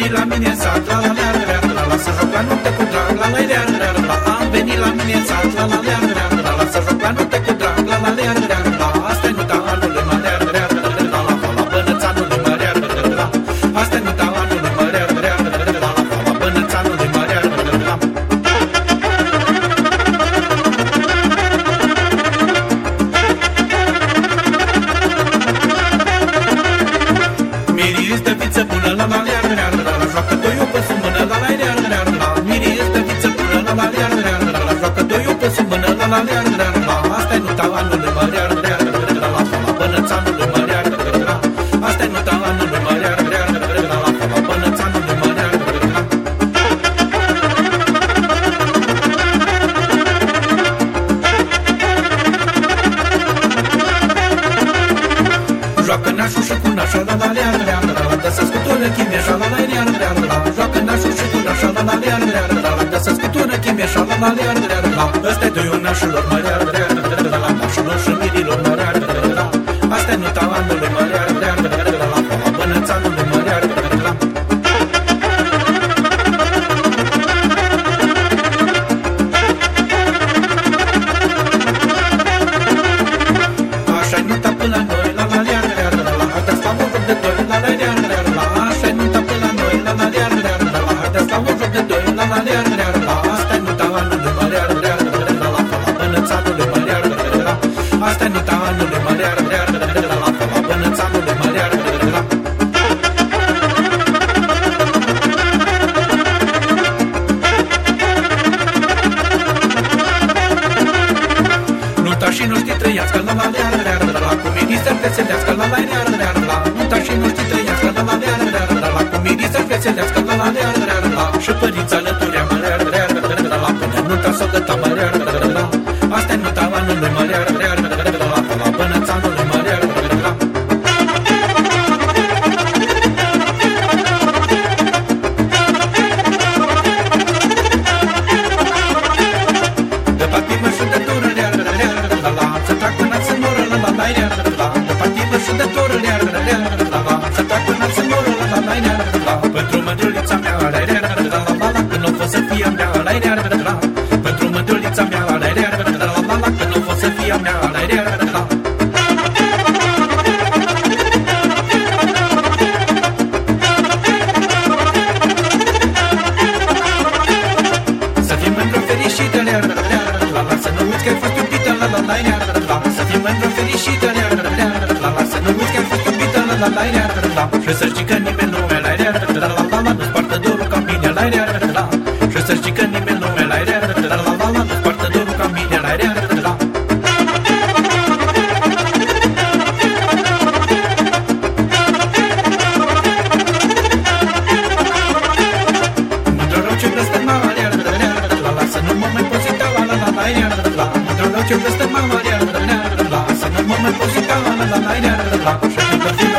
venit la mine în sat, la la la la la la, să la noapte cu drag, la la la la la, am venit la mine în sat, la la la la Asta e nuta anului mă lea, lea, la la la bănățanului mă lea, la Asta e nuta anului mă lea, lea, la la la bănățanului mă lea, la Joacă nașul și cu nașa la la lea lea la la Dă să scutură chimeșa la la lea lea la Joacă nașul și cu nașa la la lea lea la la Dă să scutură chimeșa la la lea lea la Ăsta-i doiul nașilor mă lea lea la la Nașilor și mirilor mă lea lea la Asta-i nuta anului mă lea lea la la Bănățanului mă lea lea la Așa-i nuta până la noi, la la și nu știi trăiască la la lea lea la la Cu minii să vețelească la la lea lea la Nunta și nu știi trăiască la la lea lea la la Cu minii să vețelească la la lea lea la Și părința alăturea mă lea lea la la Până nunta s-o găta mă lea lea la Asta-i nunta anului mă lea lea la Pentru mândrulița mea, la, lea, lea, la, la, la, la, Când o fost să fie a mea, la, lea, lea, la, Să fii mândră fericită, lea, la, la, la, la, Să nu uiți că ai fost iubită, la, la, la, lea, la, la, Să fii mândră fericită, lea, la, la, la, la, Să nu uiți că ai fost iubită, la, la, la, lea, la, la, Și să știi că nimeni nu la, la, la, la, la, la, Nu-ți poartă dorul ca mine, la, la, la, la, Și să știi că nimeni Just I'm a man, I'm a man, I'm I'm a man, I'm a man, I'm